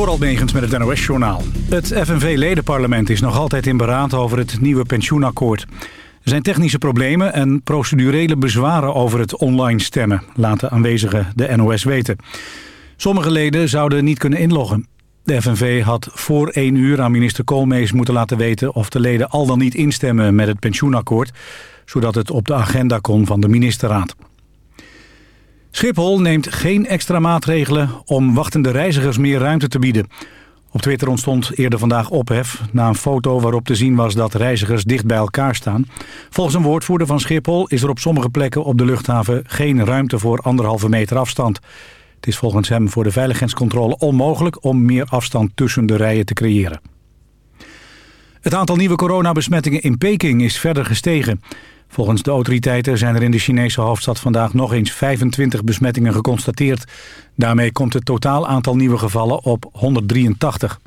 Door Megens met het NOS-journaal. Het FNV-ledenparlement is nog altijd in beraad over het nieuwe pensioenakkoord. Er zijn technische problemen en procedurele bezwaren over het online stemmen... laten aanwezigen de NOS weten. Sommige leden zouden niet kunnen inloggen. De FNV had voor één uur aan minister Koolmees moeten laten weten... of de leden al dan niet instemmen met het pensioenakkoord... zodat het op de agenda kon van de ministerraad. Schiphol neemt geen extra maatregelen om wachtende reizigers meer ruimte te bieden. Op Twitter ontstond eerder vandaag ophef na een foto waarop te zien was dat reizigers dicht bij elkaar staan. Volgens een woordvoerder van Schiphol is er op sommige plekken op de luchthaven geen ruimte voor anderhalve meter afstand. Het is volgens hem voor de veiligheidscontrole onmogelijk om meer afstand tussen de rijen te creëren. Het aantal nieuwe coronabesmettingen in Peking is verder gestegen. Volgens de autoriteiten zijn er in de Chinese hoofdstad vandaag nog eens 25 besmettingen geconstateerd. Daarmee komt het totaal aantal nieuwe gevallen op 183.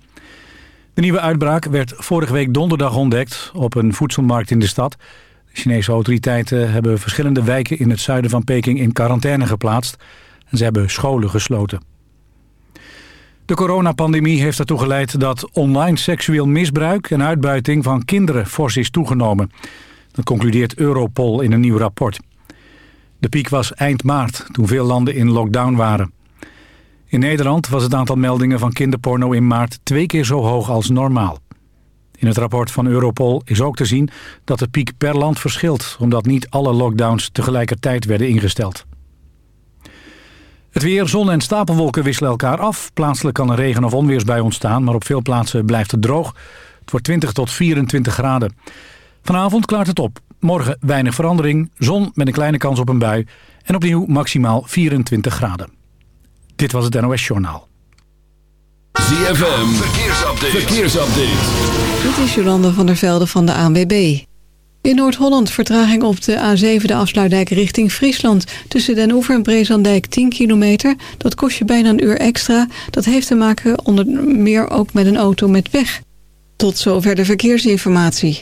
De nieuwe uitbraak werd vorige week donderdag ontdekt op een voedselmarkt in de stad. De Chinese autoriteiten hebben verschillende wijken in het zuiden van Peking in quarantaine geplaatst. En ze hebben scholen gesloten. De coronapandemie heeft ertoe geleid dat online seksueel misbruik en uitbuiting van kinderen fors is toegenomen. Dat concludeert Europol in een nieuw rapport. De piek was eind maart, toen veel landen in lockdown waren. In Nederland was het aantal meldingen van kinderporno in maart twee keer zo hoog als normaal. In het rapport van Europol is ook te zien dat de piek per land verschilt... omdat niet alle lockdowns tegelijkertijd werden ingesteld. Het weer, zon en stapelwolken wisselen elkaar af. Plaatselijk kan er regen- of onweersbui ontstaan... maar op veel plaatsen blijft het droog. Het wordt 20 tot 24 graden. Vanavond klaart het op. Morgen weinig verandering, zon met een kleine kans op een bui... en opnieuw maximaal 24 graden. Dit was het NOS Journaal. ZFM, verkeersupdate. verkeersupdate. Dit is Jolande van der Velde van de ANWB. In Noord-Holland vertraging op de A7 de afsluitdijk richting Friesland. Tussen Den Oever en Brezandijk 10 kilometer. Dat kost je bijna een uur extra. Dat heeft te maken onder meer ook met een auto met weg. Tot zover de verkeersinformatie.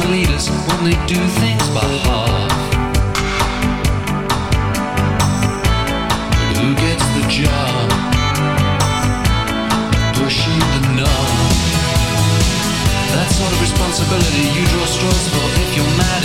some leaders when they do things by half. Who gets the job? Pushing the knob. That sort of responsibility you draw straws for if you're mad.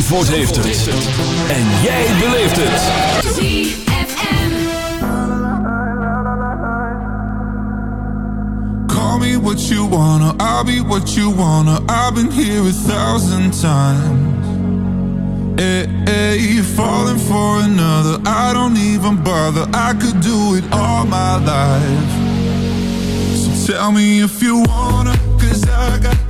Zandvoort heeft het. En jij beleeft het. ZFM. Call me what you wanna, I'll be what you wanna. I've been here a thousand times. Eh, eh, hey, hey, falling for another, I don't even bother. I could do it all my life. So tell me if you wanna, cause I got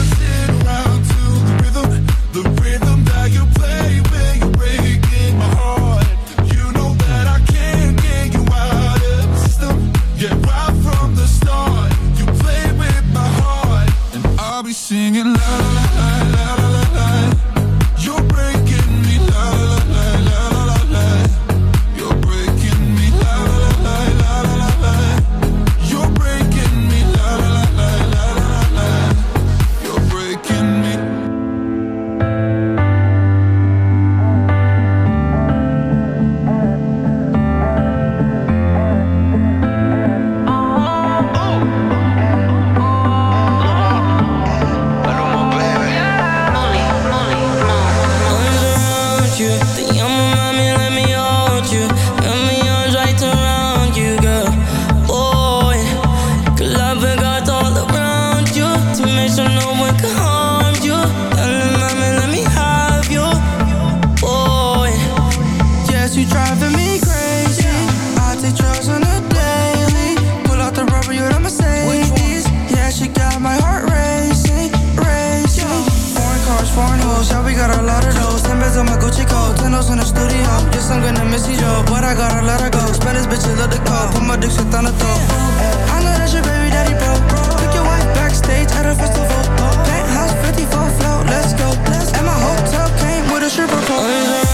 singing love. Take drugs on a daily. Pull out the rubber, you the Mercedes. Yeah, she got my heart racing, racing. Foreign cars, foreign hoes, yeah, we got a lot of those. Ten beds on my Gucci coat, ten in the studio. Yes, I'm gonna miss you, Joe, but I gotta let her go. Spanish bitches love the call, put my dick shit on the throat. I know that's your baby daddy, bro. Took your wife backstage at a festival. Penthouse 54 float, let's go. And my hotel came with a stripper pole.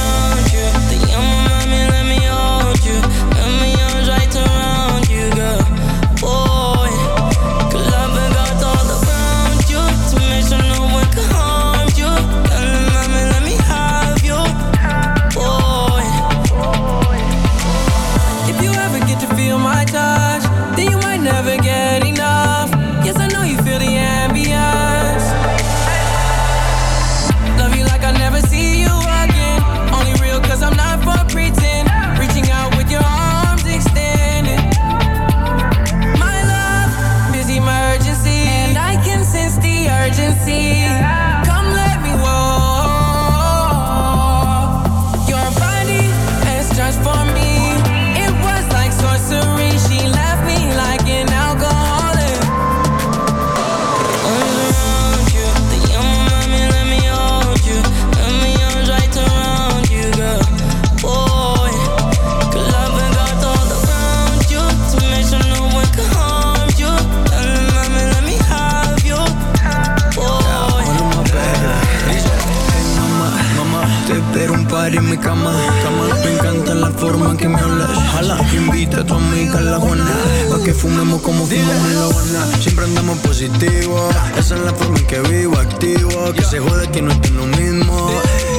tu amiga la buena Pa' que fumemos como fumamos en la buena Siempre andamos positivo. Esa es la forma en que vivo, activo. Que se jode que no estoy lo mismo.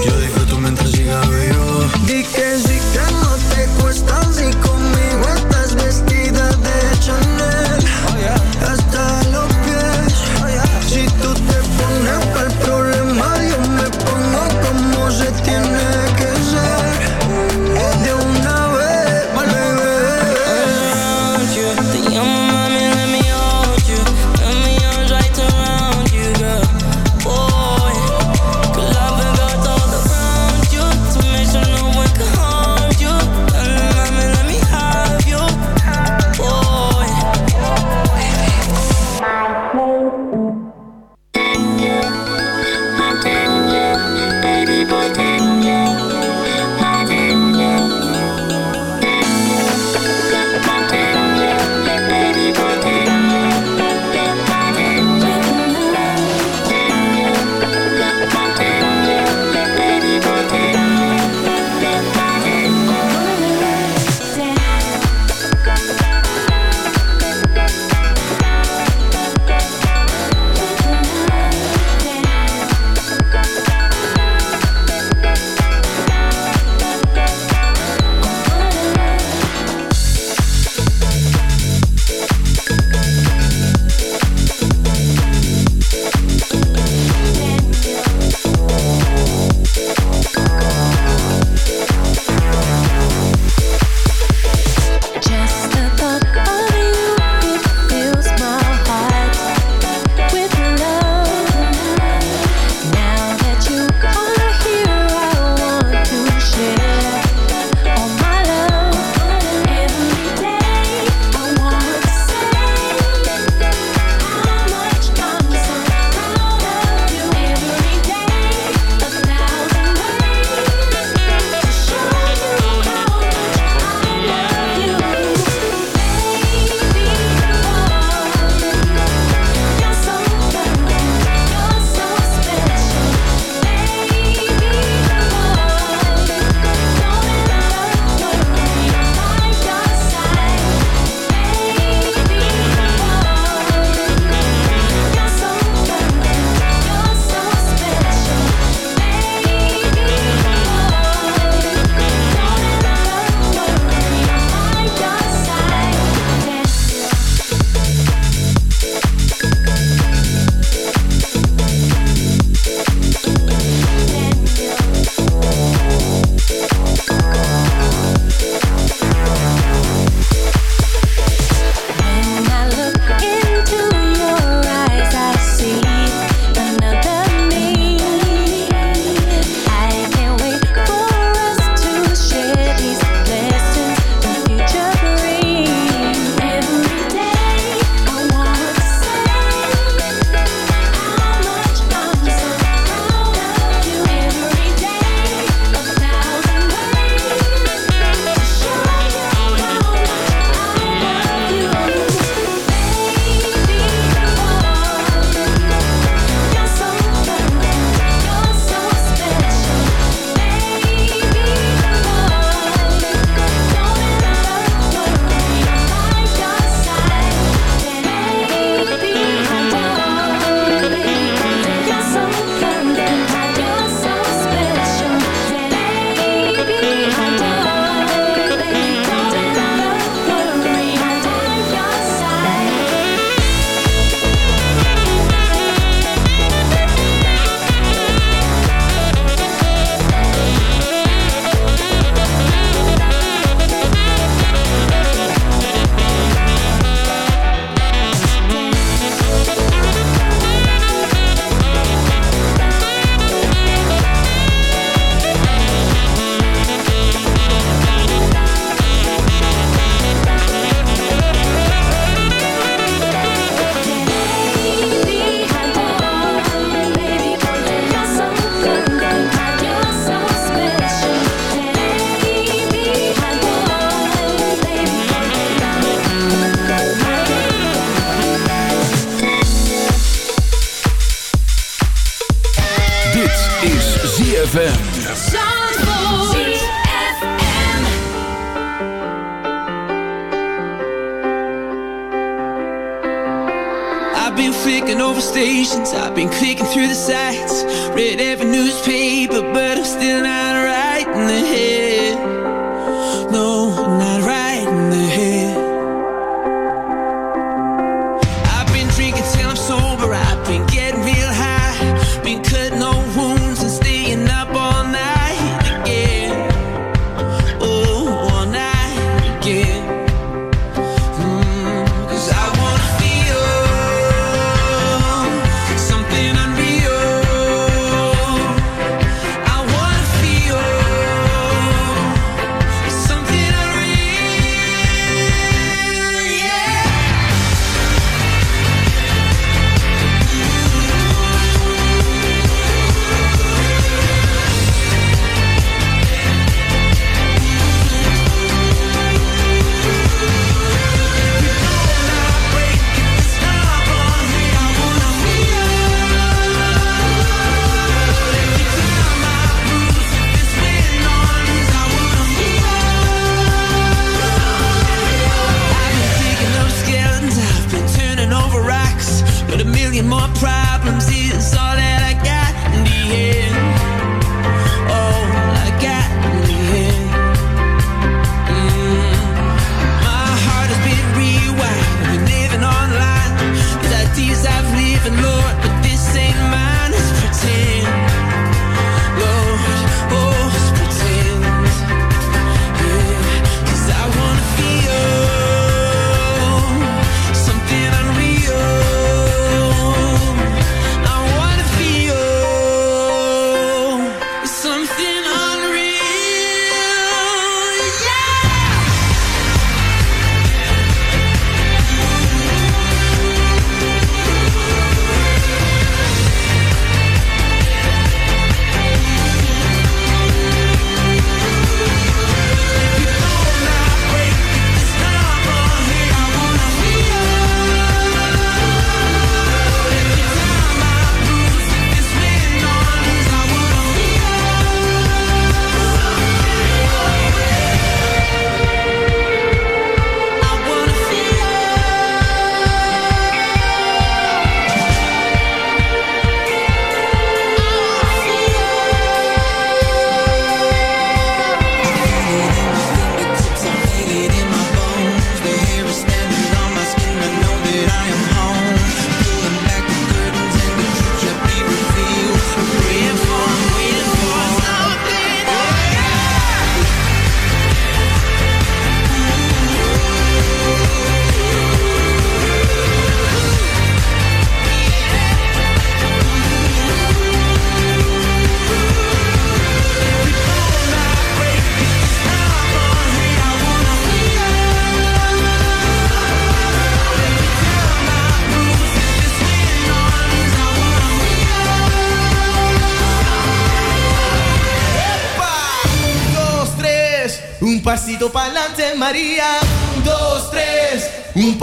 Yo disfruto mientras siga vivo.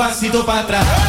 Pasito para atrás.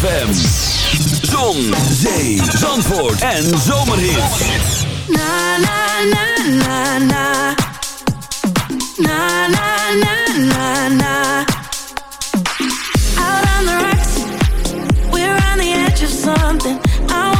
ZFM. Zon, zee, zandvoort en. Na, na, na, na, na. Na, na, na, na, na. Out on the rocks. We're on the edge of something. I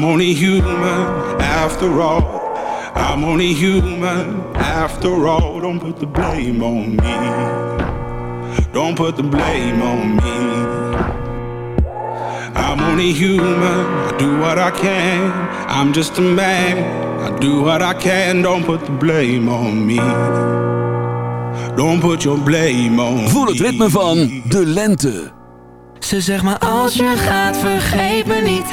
I'm only human after all. I'm only human after all. Don't put the blame on me. Don't put the blame on me. I'm only human. I do what I can. I'm just a man. I do what I can. Don't put the blame on me. Don't put your blame on Voel het ritme van de lente. Ze zegt maar als je gaat vergeet me niet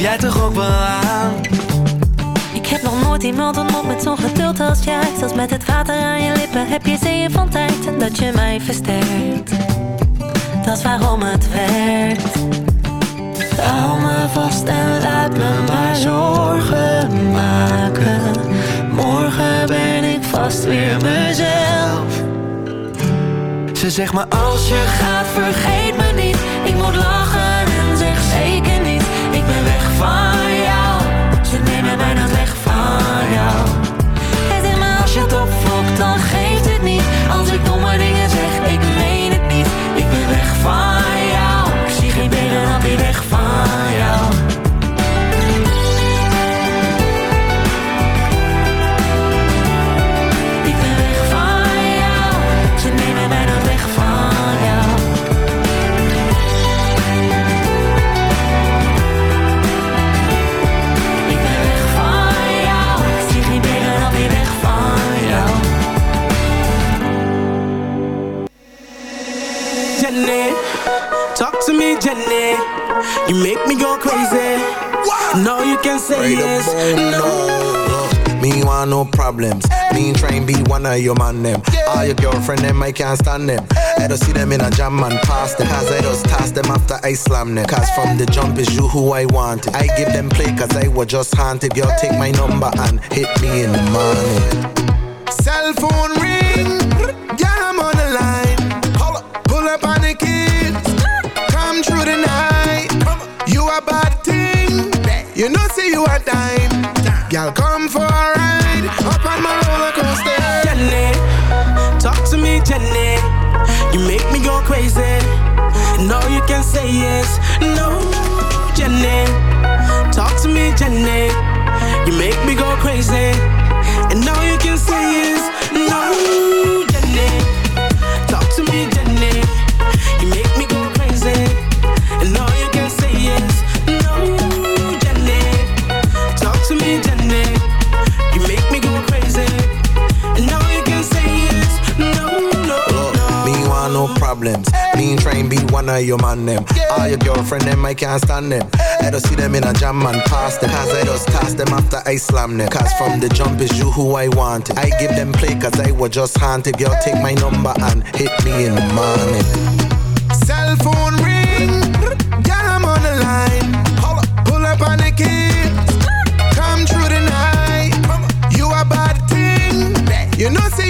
Jij toch ook wel aan? Ik heb nog nooit iemand ontmoet met zo'n geduld als jij. Zelfs met het water aan je lippen heb je zeeën van tijd. En dat je mij versterkt. Dat is waarom het werkt. Hou me vast en laat me maar zorgen maken. Morgen ben ik vast weer mezelf. Ze zegt maar Als je gaat vergeet me niet. Ik moet lachen en zeg zeker Dan weg van jou. Zegt maar als je het opfokt dan geeft het niet. Als ik domme dingen zeg ik meen het niet. Ik ben weg van jou. Ik zie geen tegenhand die weg van Jenny. Talk to me, Jenny. You make me go crazy. No, you can say yes. No. Me want no problems. Me try and be one of your man them. All your girlfriend them, I can't stand them. I don't see them in a jam and pass them. Cause I just toss them after I slam them. Cause from the jump is you who I wanted. I give them play cause I was just haunted. Girl, take my number and hit me in the morning. Cell phone ring, through the night. You a bad thing, you know see you a dime. Girl come for a ride, up on my roller coaster. Jenny, talk to me, Jenny. You make me go crazy. No, you can say yes. No, Jenny. Talk to me, Jenny. You make me go crazy. And now you can say yes. No, problems. Me try and be one of your man them. All your girlfriend them, I can't stand them. I don't see them in a jam and pass them. Cause I just toss them after I slam them. Cause from the jump is you who I wanted. I give them play cause I was just haunted. Girl, take my number and hit me in the morning. Cell phone ring, girl I'm on the line. Pull up on the kids, come through the night. You a bad thing, you know see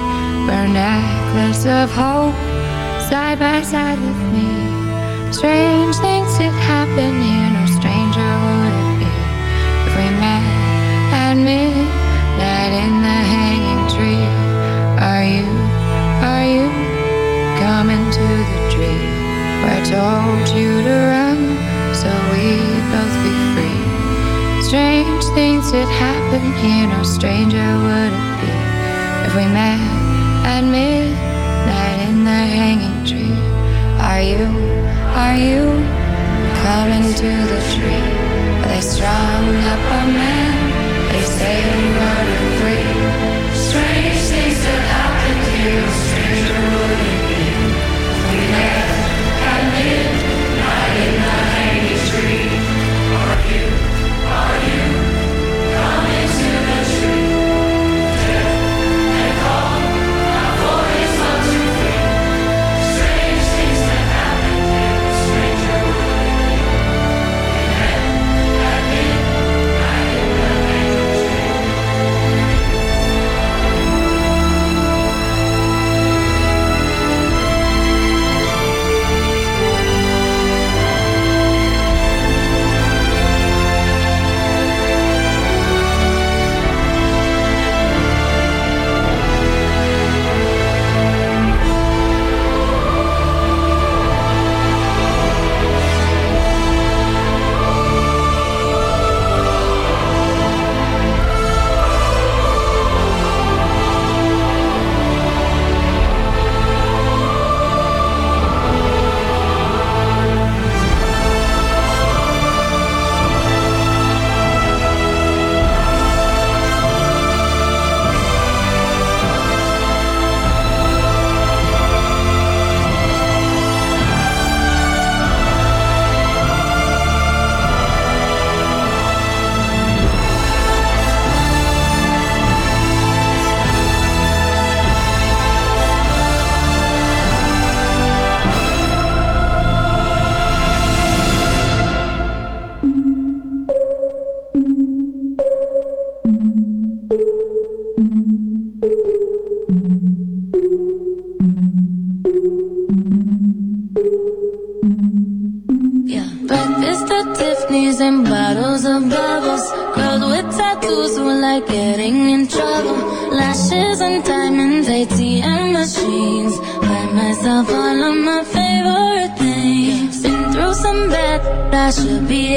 where a necklace of hope side by side with me? Strange things did happen here, no stranger would it be if we met at midnight in the hanging tree. Are you, are you coming to the tree where I told you to run so we'd both be free? Strange things did happen here, no stranger would it be if we met at midnight in the hanging tree. Are you, are you coming to the tree they strung up a man? They say he murdered three. Strange things that happened here, no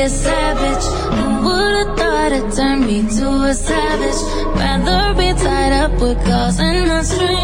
a savage. Who would've thought it turned me to a savage? Rather be tied up with calls and not strings.